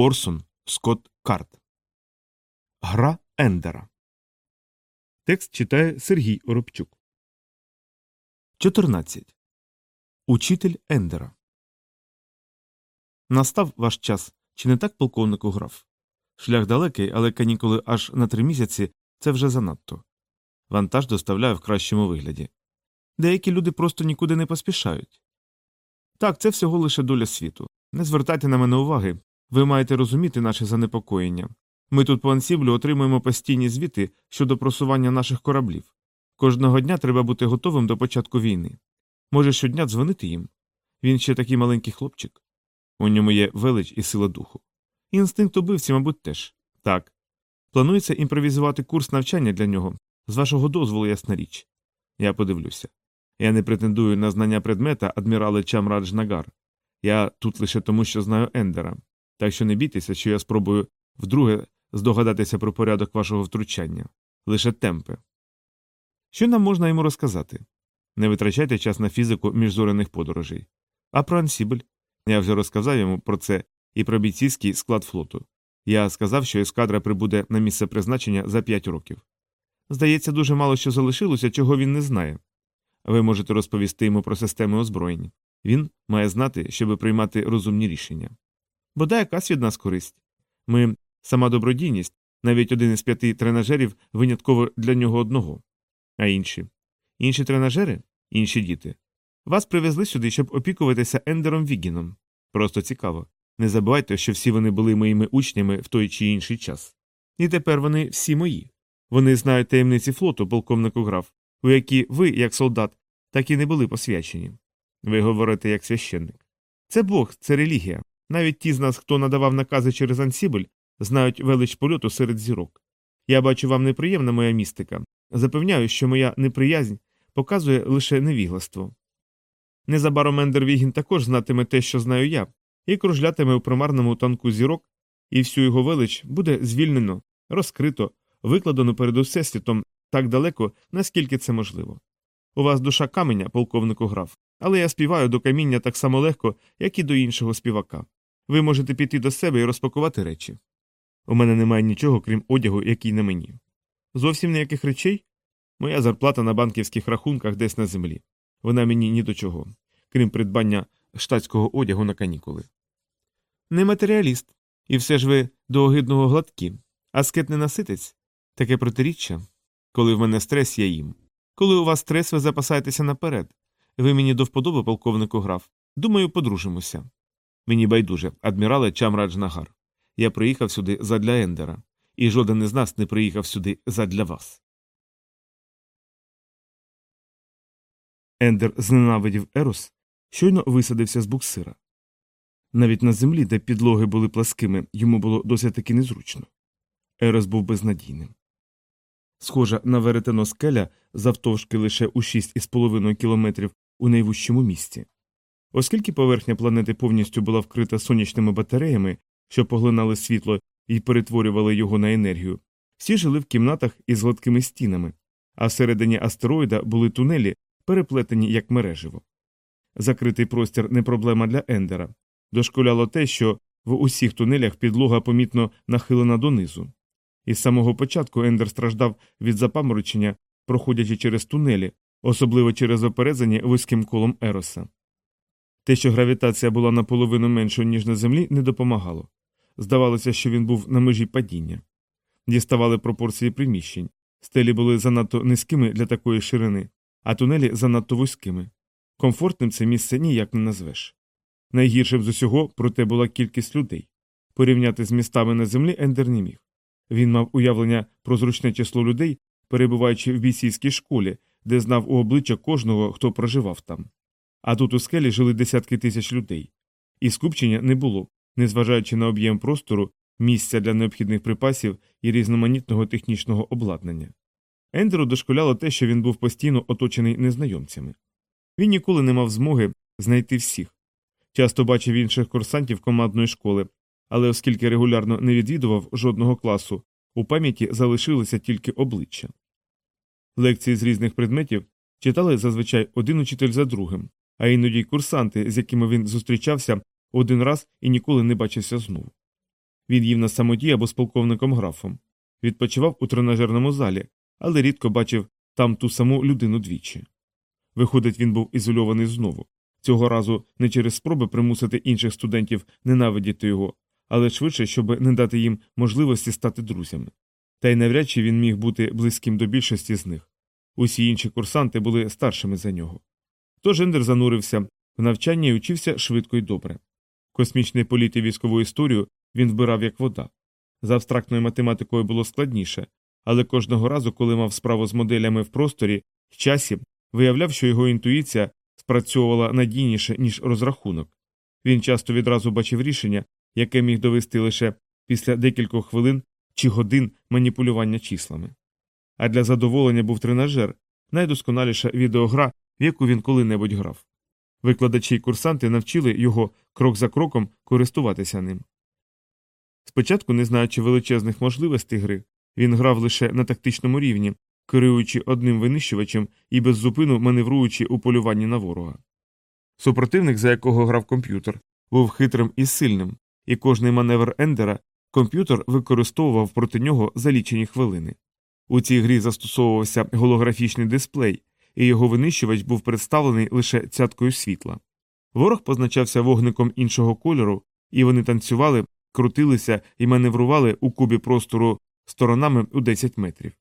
Орсон Скотт Карт. Гра Ендера. Текст читає Сергій Оробчук. 14. Учитель Ендера. Настав ваш час. Чи не так полковнику граф? Шлях далекий, але канікули аж на три місяці це вже занадто. Вантаж доставляю в кращому вигляді. Деякі люди просто нікуди не поспішають. Так, це всього лише доля світу. Не звертайте на мене уваги, ви маєте розуміти наше занепокоєння. Ми тут по ансіблю отримуємо постійні звіти щодо просування наших кораблів. Кожного дня треба бути готовим до початку війни. Може щодня дзвонити їм. Він ще такий маленький хлопчик. У ньому є велич і сила духу. Інстинкт убивці, мабуть, теж. Так. Планується імпровізувати курс навчання для нього. З вашого дозволу, ясна річ. Я подивлюся. Я не претендую на знання предмета адмірали Чамрадж Нагар. Я тут лише тому, що знаю Ендера. Так що не бійтеся, що я спробую вдруге здогадатися про порядок вашого втручання. Лише темпи. Що нам можна йому розказати? Не витрачайте час на фізику міжзоряних подорожей. А про ансібль? Я вже розказав йому про це і про бійцівський склад флоту. Я сказав, що ескадра прибуде на місце призначення за п'ять років. Здається, дуже мало що залишилося, чого він не знає. Ви можете розповісти йому про системи озброєнь. Він має знати, щоб приймати розумні рішення. Бодай якась від нас користь. Ми сама добродійність, навіть один із п'яти тренажерів винятково для нього одного. А інші? Інші тренажери? Інші діти. Вас привезли сюди, щоб опікуватися Ендером Вігіном. Просто цікаво. Не забувайте, що всі вони були моїми учнями в той чи інший час. І тепер вони всі мої. Вони знають таємниці флоту, полковнику граф, у які ви, як солдат, так і не були посвячені. Ви говорите як священник. Це Бог, це релігія. Навіть ті з нас, хто надавав накази через ансібель, знають велич польоту серед зірок. Я бачу вам неприємна моя містика. Запевняю, що моя неприязнь показує лише невігластво. Незабаром Ендер Вігін також знатиме те, що знаю я, і кружлятиме у примарному танку зірок, і всю його велич буде звільнено, розкрито, викладено перед усесвітом так далеко, наскільки це можливо. У вас душа каменя, полковнику граф, але я співаю до каміння так само легко, як і до іншого співака. Ви можете піти до себе і розпакувати речі. У мене немає нічого, крім одягу, який на мені. Зовсім ніяких речей? Моя зарплата на банківських рахунках десь на землі. Вона мені ні до чого, крім придбання штатського одягу на канікули. Не матеріаліст, і все ж ви до огидного гладкі, а скет не наситець таке протиріччя. Коли в мене стрес, я їм. Коли у вас стрес, ви запасаєтеся наперед. Ви мені до вподоби, полковнику граф. Думаю, подружимося. Мені байдуже, адмірале Чамрадж Нагар. Я приїхав сюди задля Ендера, і жоден із нас не приїхав сюди задля вас. Ендер зненавидів Ерос, щойно висадився з буксира. Навіть на землі, де підлоги були пласкими, йому було досить таки незручно. Ерос був безнадійним. Схожа на веретено скеля завтовшки лише у 6,5 кілометрів у найвищому місці. Оскільки поверхня планети повністю була вкрита сонячними батареями, що поглинали світло і перетворювали його на енергію, всі жили в кімнатах із гладкими стінами, а всередині астероїда були тунелі, переплетені як мереживо. Закритий простір не проблема для Ендера. Дошколяло те, що в усіх тунелях підлога помітно нахилена донизу. Із самого початку Ендер страждав від запаморочення, проходячи через тунелі, особливо через оперезані вузьким колом Ероса. Те, що гравітація була наполовину меншою, ніж на землі, не допомагало. Здавалося, що він був на межі падіння. Діставали пропорції приміщень, стелі були занадто низькими для такої ширини, а тунелі занадто вузькими. Комфортним це місце ніяк не назвеш. Найгіршим з усього, проте була кількість людей. Порівняти з містами на землі Ендер не міг. Він мав уявлення про зручне число людей, перебуваючи в бійцівській школі, де знав у обличчя кожного, хто проживав там. А тут у скелі жили десятки тисяч людей. І скупчення не було, незважаючи на об'єм простору, місця для необхідних припасів і різноманітного технічного обладнання. Ендеру дошколяло те, що він був постійно оточений незнайомцями. Він ніколи не мав змоги знайти всіх. Часто бачив інших курсантів командної школи, але оскільки регулярно не відвідував жодного класу, у пам'яті залишилося тільки обличчя. Лекції з різних предметів читали зазвичай один учитель за другим, а іноді й курсанти, з якими він зустрічався один раз і ніколи не бачився знову. Він їв на самоті або з полковником графом, відпочивав у тренажерному залі, але рідко бачив там ту саму людину двічі. Виходить, він був ізольований знову, цього разу не через спроби примусити інших студентів ненавидіти його, але швидше, щоб не дати їм можливості стати друзями. Та й навряд чи він міг бути близьким до більшості з них. Усі інші курсанти були старшими за нього. Тож Ендер занурився в навчання і учився швидко й добре. Космічний політ і військову історію він вбирав як вода. За абстрактною математикою було складніше, але кожного разу, коли мав справу з моделями в просторі, в часі, виявляв, що його інтуїція спрацьовувала надійніше, ніж розрахунок. Він часто відразу бачив рішення, яке міг довести лише після декількох хвилин чи годин маніпулювання числами. А для задоволення був тренажер, найдосконаліша відеогра, в яку він коли-небудь грав. Викладачі й курсанти навчили його крок за кроком користуватися ним. Спочатку, не знаючи величезних можливостей гри, він грав лише на тактичному рівні, керуючи одним винищувачем і без зупину маневруючи у полюванні на ворога. Супротивник, за якого грав комп'ютер, був хитрим і сильним, і кожний маневр Ендера комп'ютер використовував проти нього за лічені хвилини. У цій грі застосовувався голографічний дисплей, і його винищувач був представлений лише цяткою світла. Ворог позначався вогником іншого кольору, і вони танцювали, крутилися і маневрували у кубі простору сторонами у 10 метрів.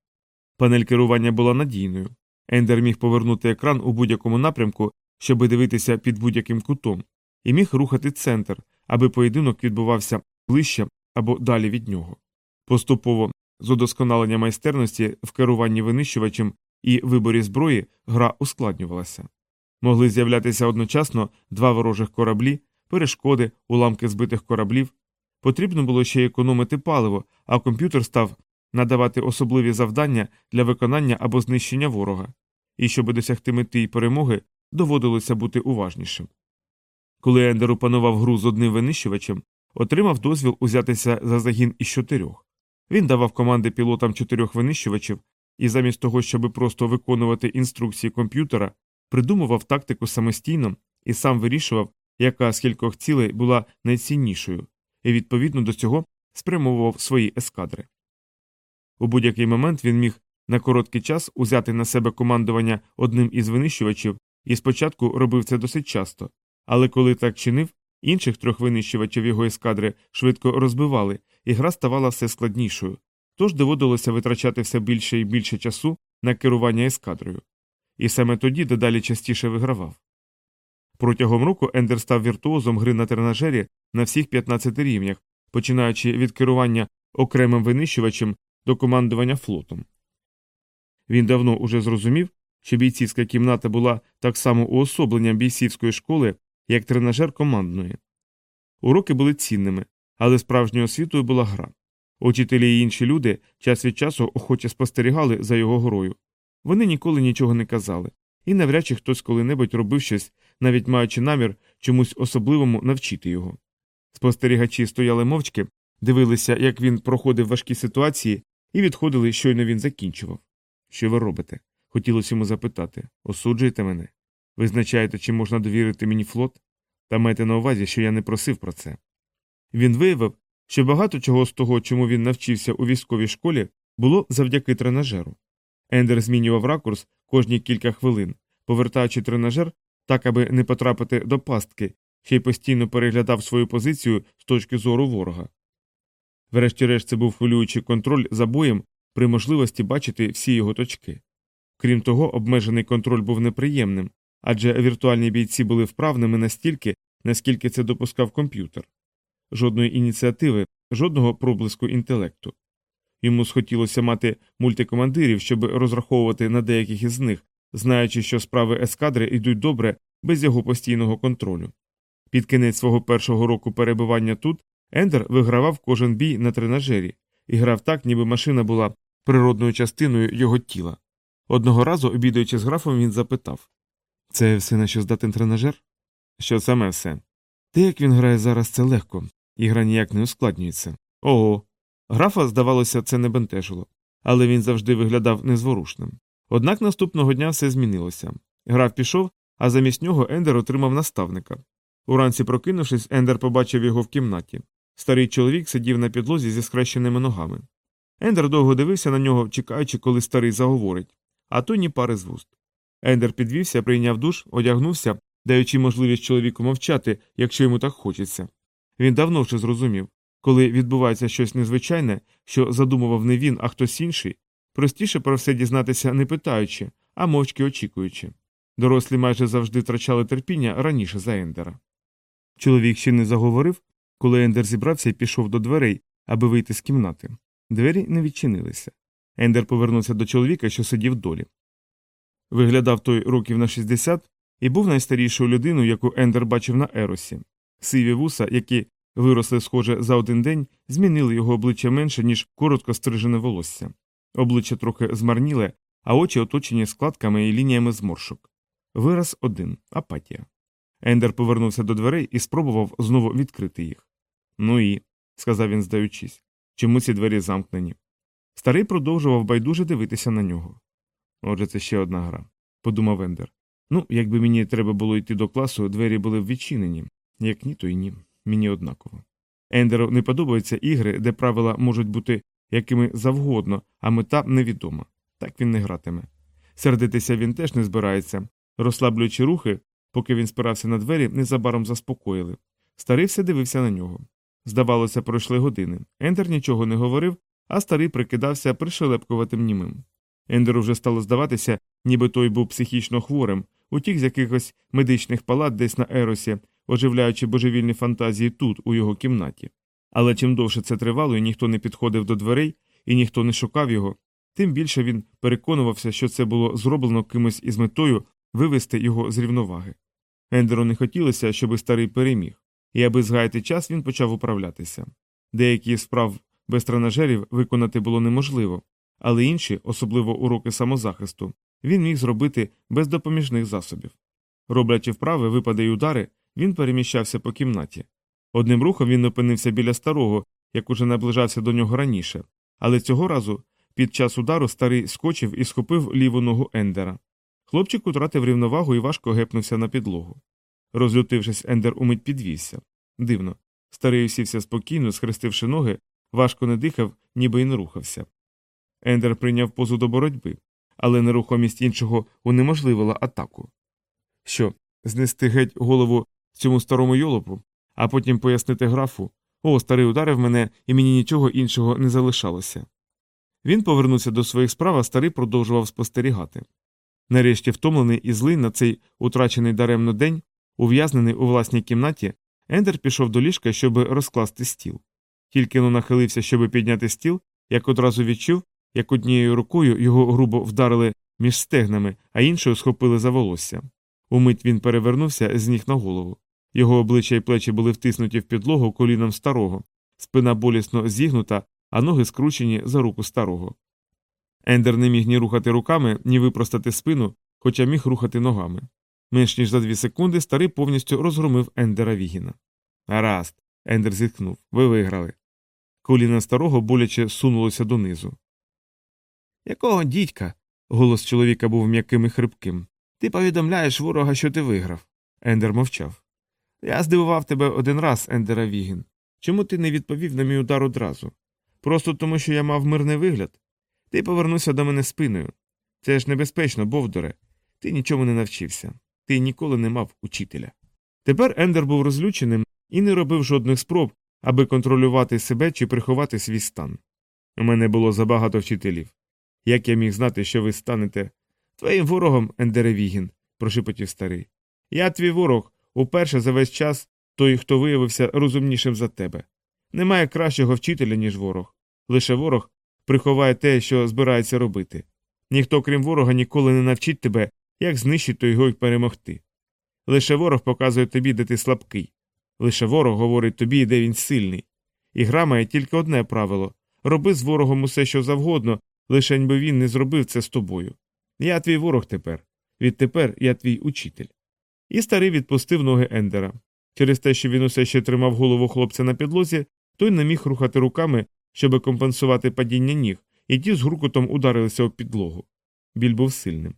Панель керування була надійною. Ендер міг повернути екран у будь-якому напрямку, щоби дивитися під будь-яким кутом, і міг рухати центр, аби поєдинок відбувався ближче або далі від нього. Поступово, з удосконалення майстерності в керуванні винищувачем і виборі зброї, гра ускладнювалася. Могли з'являтися одночасно два ворожих кораблі, перешкоди, уламки збитих кораблів. Потрібно було ще економити паливо, а комп'ютер став надавати особливі завдання для виконання або знищення ворога, і щоб досягти мети й перемоги, доводилося бути уважнішим. Коли Ендер опанував гру з одним винищувачем, отримав дозвіл узятися за загін із чотирьох. Він давав команди пілотам чотирьох винищувачів і замість того, щоб просто виконувати інструкції комп'ютера, придумував тактику самостійно і сам вирішував, яка з кількох цілей була найціннішою, і відповідно до цього спрямовував свої ескадри. У будь-який момент він міг на короткий час узяти на себе командування одним із винищувачів і спочатку робив це досить часто, але коли так чинив, інших трьох винищувачів його ескадри швидко розбивали, і гра ставала все складнішою, тож доводилося витрачати все більше і більше часу на керування ескадрою. І саме тоді дедалі частіше вигравав. Протягом року Ендер став віртуозом гри на тренажері на всіх 15 рівнях, починаючи від керування окремим винищувачем до командування флотом. Він давно уже зрозумів, що бійцівська кімната була так само уособленням бійцівської школи, як тренажер командної. Уроки були цінними, але справжньою освітою була гра. Учителі і інші люди час від часу охоче спостерігали за його грою. Вони ніколи нічого не казали, і навряд чи хтось коли-небудь робив щось, навіть маючи намір чомусь особливому навчити його. Спостерігачі стояли мовчки, дивилися, як він проходив важкі ситуації, і відходили, щойно він закінчував. Що ви робите? Хотілося йому запитати осуджуєте мене? Визначаєте, чи можна довірити мені флот? Та майте на увазі, що я не просив про це. Він виявив, що багато чого з того, чому він навчився у військовій школі, було завдяки тренажеру. Ендер змінював ракурс кожні кілька хвилин, повертаючи тренажер так, аби не потрапити до пастки, ще й постійно переглядав свою позицію з точки зору ворога. Врешті-решт це був хвилюючий контроль за боєм при можливості бачити всі його точки. Крім того, обмежений контроль був неприємним, адже віртуальні бійці були вправними настільки, наскільки це допускав комп'ютер. Жодної ініціативи, жодного проблиску інтелекту. Йому схотілося мати мультикомандирів, щоб розраховувати на деяких із них, знаючи, що справи ескадри йдуть добре без його постійного контролю. Під кінець свого першого року перебування тут Ендер вигравав кожен бій на тренажері і грав так, ніби машина була природною частиною його тіла. Одного разу, обідаючи з графом, він запитав Це все на що здатен тренажер? Що саме все? Те, як він грає зараз, це легко, і гра ніяк не ускладнюється. Ого. Графа, здавалося, це не бентежило, але він завжди виглядав незворушним. Однак наступного дня все змінилося. Граф пішов, а замість нього Ендер отримав наставника. Уранці прокинувшись, Ендер побачив його в кімнаті. Старий чоловік сидів на підлозі зі скрещеними ногами. Ендер довго дивився на нього, чекаючи, коли старий заговорить, а то ні пари з вуст. Ендер підвівся, прийняв душ, одягнувся, даючи можливість чоловіку мовчати, якщо йому так хочеться. Він давно вже зрозумів, коли відбувається щось незвичайне, що задумував не він, а хтось інший, простіше про все дізнатися не питаючи, а мовчки очікуючи. Дорослі майже завжди втрачали терпіння раніше за Ендера. Чоловік ще не заговорив, коли Ендер зібрався і пішов до дверей, аби вийти з кімнати. Двері не відчинилися. Ендер повернувся до чоловіка, що сидів долі. Виглядав той років на 60 і був найстарішою людиною, яку Ендер бачив на Еросі. Сиві вуса, які виросли схоже за один день, змінили його обличчя менше, ніж коротко стрижене волосся. Обличчя трохи змарніле, а очі оточені складками і лініями зморшок. Вираз один апатія. Ендер повернувся до дверей і спробував знову відкрити їх. Ну і, сказав він, здаючись, чому ці двері замкнені. Старий продовжував байдуже дивитися на нього. Отже, це ще одна гра, подумав Ендер. Ну, якби мені треба було йти до класу, двері були б відчинені. Як ні, то й ні. Мені однаково. Ендеру не подобаються ігри, де правила можуть бути якими завгодно, а мета невідома. Так він не гратиме. Сердитися він теж не збирається. Розслаблюючи рухи, поки він спирався на двері, незабаром заспокоїли. Старий все дивився на нього. Здавалося, пройшли години. Ендер нічого не говорив, а старий прикидався пришелепкуватим німим. Ендеру вже стало здаватися, ніби той був психічно хворим, утік з якихось медичних палат десь на Еросі, оживляючи божевільні фантазії тут, у його кімнаті. Але чим довше це тривало, і ніхто не підходив до дверей, і ніхто не шукав його, тим більше він переконувався, що це було зроблено кимось із метою вивести його з рівноваги. Ендеру не хотілося, щоби старий переміг, і аби згаяти час, він почав управлятися. Деякі справ без тренажерів виконати було неможливо, але інші, особливо уроки самозахисту, він міг зробити без допоміжних засобів. Роблячи вправи, випади й удари, він переміщався по кімнаті. Одним рухом він опинився біля старого, як уже наближався до нього раніше, але цього разу під час удару старий скочив і схопив ліву ногу Ендера. Хлопчик утратив рівновагу і важко гепнувся на підлогу. Розлютившись, Ендер умить підвівся. Дивно. Старий усівся спокійно, схрестивши ноги, важко не дихав, ніби й не рухався. Ендер прийняв позу до боротьби, але нерухомість іншого унеможливила атаку. Що, знести геть голову цьому старому йолопу, а потім пояснити графу о, старий ударив мене, і мені нічого іншого не залишалося. Він повернувся до своїх справ, а старий продовжував спостерігати. Нарешті, втомлений і злий на цей утрачений даремно день, ув'язнений у власній кімнаті, Ендер пішов до ліжка, щоб розкласти стіл. Тільки но нахилився, щоб підняти стіл, як одразу відчув, як однією рукою його грубо вдарили між стегнами, а іншою схопили за волосся. Умить він перевернувся з ніг на голову. Його обличчя й плечі були втиснуті в підлогу коліном старого, спина болісно зігнута, а ноги скручені за руку старого. Ендер не міг ні рухати руками, ні випростати спину, хоча міг рухати ногами. Менш ніж за дві секунди старий повністю розгромив Ендера Вігіна. Гаразд, Ендер зітхнув. Ви виграли. Коліна старого боляче сунулося донизу. Якого дідька? Голос чоловіка був м'яким і хрипким. Ти повідомляєш ворога, що ти виграв. Ендер мовчав. Я здивував тебе один раз, Ендера Вігін. Чому ти не відповів на мій удар одразу? Просто тому, що я мав мирний вигляд. Ти повернувся до мене спиною. Це ж небезпечно, Бовдоре. Ти нічому не навчився. Ти ніколи не мав учителя. Тепер Ендер був розлюченим і не робив жодних спроб, аби контролювати себе чи приховати свій стан. У мене було забагато вчителів. Як я міг знати, що ви станете твоїм ворогом, Ендере Вігін, прошепотів старий. Я твій ворог уперше за весь час той, хто виявився розумнішим за тебе. Немає кращого вчителя, ніж ворог. Лише ворог приховає те, що збирається робити. Ніхто, крім ворога, ніколи не навчить тебе, як знищити його і перемогти. Лише ворог показує тобі, де ти слабкий. Лише ворог говорить тобі, де він сильний. І гра має тільки одне правило роби з ворогом усе, що завгодно, лише би він не зробив це з тобою. Я твій ворог тепер. Відтепер я твій учитель. І старий відпустив ноги Ендера. Через те, що він усе ще тримав голову хлопця на підлозі, той не міг рухати руками, щоб компенсувати падіння ніг, і ті з гуркутом ударилися об підлогу. Біль був сильним.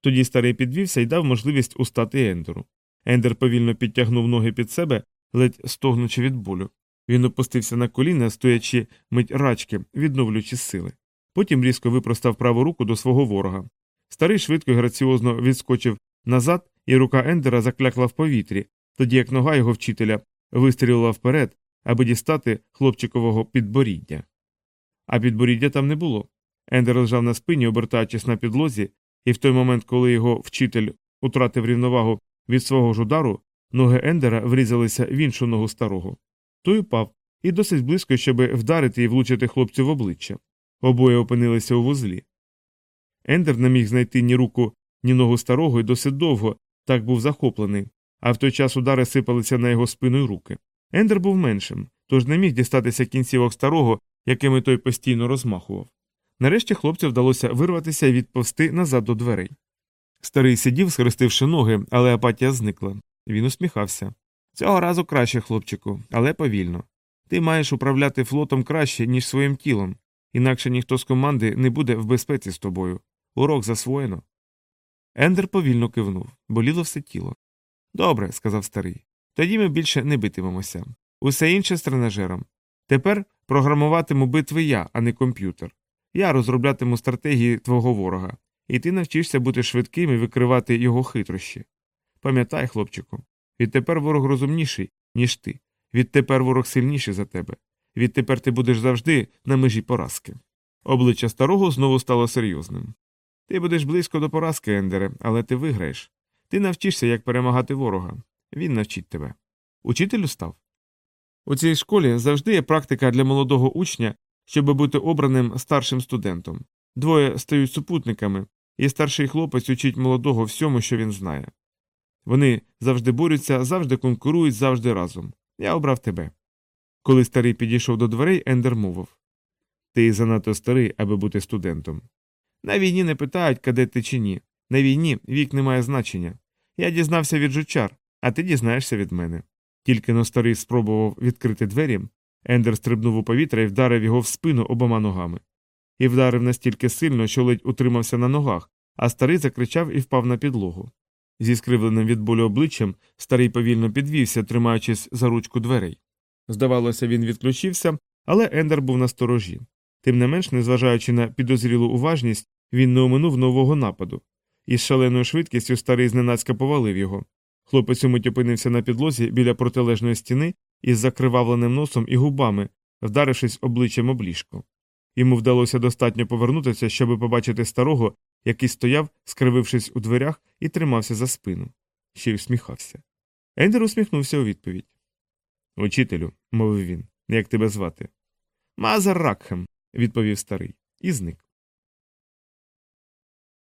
Тоді старий підвівся і дав можливість устати Ендеру. Ендер повільно підтягнув ноги під себе, ледь стогнучи від болю. Він опустився на коліна, стоячи мить рачки, відновлюючи сили. Потім різко випростав праву руку до свого ворога. Старий швидко і граціозно відскочив назад, і рука Ендера заклякла в повітрі, тоді як нога його вчителя вистрілила вперед, аби дістати хлопчикового підборіддя. А підборіддя там не було. Ендер лежав на спині, обертаючись на підлозі, і в той момент, коли його вчитель утратив рівновагу від свого ж удару, ноги Ендера врізалися в іншу ногу старого. Той упав, і досить близько, щоб вдарити і влучити хлопцю в обличчя. Обоє опинилися у вузлі. Ендер не міг знайти ні руку, ні ногу старого і досить довго, так був захоплений, а в той час удари сипалися на його спину й руки. Ендер був меншим, тож не міг дістатися кінцівок старого, якими той постійно розмахував. Нарешті хлопцю вдалося вирватися і відповсти назад до дверей. Старий сидів, схрестивши ноги, але апатія зникла. Він усміхався. Цього разу краще, хлопчику, але повільно. Ти маєш управляти флотом краще, ніж своїм тілом, інакше ніхто з команди не буде в безпеці з тобою. Урок засвоєно. Ендер повільно кивнув, боліло все тіло. Добре, сказав старий. Тоді ми більше не битимемося. Усе інше з тренажером. Тепер програмуватиму битви я, а не комп'ютер. Я розроблятиму стратегії твого ворога, і ти навчишся бути швидким і викривати його хитрощі. Пам'ятай, хлопчику, відтепер ворог розумніший, ніж ти. Відтепер ворог сильніший за тебе. Відтепер ти будеш завжди на межі поразки. Обличчя старого знову стало серйозним. Ти будеш близько до поразки, Ендере, але ти виграєш. Ти навчишся, як перемагати ворога. Він навчить тебе. Учитель устав. У цій школі завжди є практика для молодого учня, щоб бути обраним старшим студентом. Двоє стають супутниками, і старший хлопець учить молодого всьому, що він знає. Вони завжди борються, завжди конкурують, завжди разом. Я обрав тебе. Коли старий підійшов до дверей, Ендер мовив Ти занадто старий, аби бути студентом. На війні не питають, каде ти чи ні. На війні вік не має значення. Я дізнався від жучар, а ти дізнаєшся від мене. Тільки но старий спробував відкрити двері, Ендер стрибнув у повітря і вдарив його в спину обома ногами. І вдарив настільки сильно, що ледь утримався на ногах, а старий закричав і впав на підлогу. Зі скривленим від болю обличчям старий повільно підвівся, тримаючись за ручку дверей. Здавалося, він відключився, але Ендер був на сторожі. Тим не менш, незважаючи на підозрілу уважність, він не оминув нового нападу. Із шаленою швидкістю старий зненацька повалив його. Хлопець умить опинився на підлозі біля протилежної стіни із закривавленим носом і губами, вдарившись обличчям об. Йому вдалося достатньо повернутися, щоб побачити старого, який стояв, скривившись у дверях, і тримався за спину. Ще й усміхався. Ендер усміхнувся у відповідь. Учителю, мовив він, як тебе звати? Мазар Ракхем, відповів старий, і зник.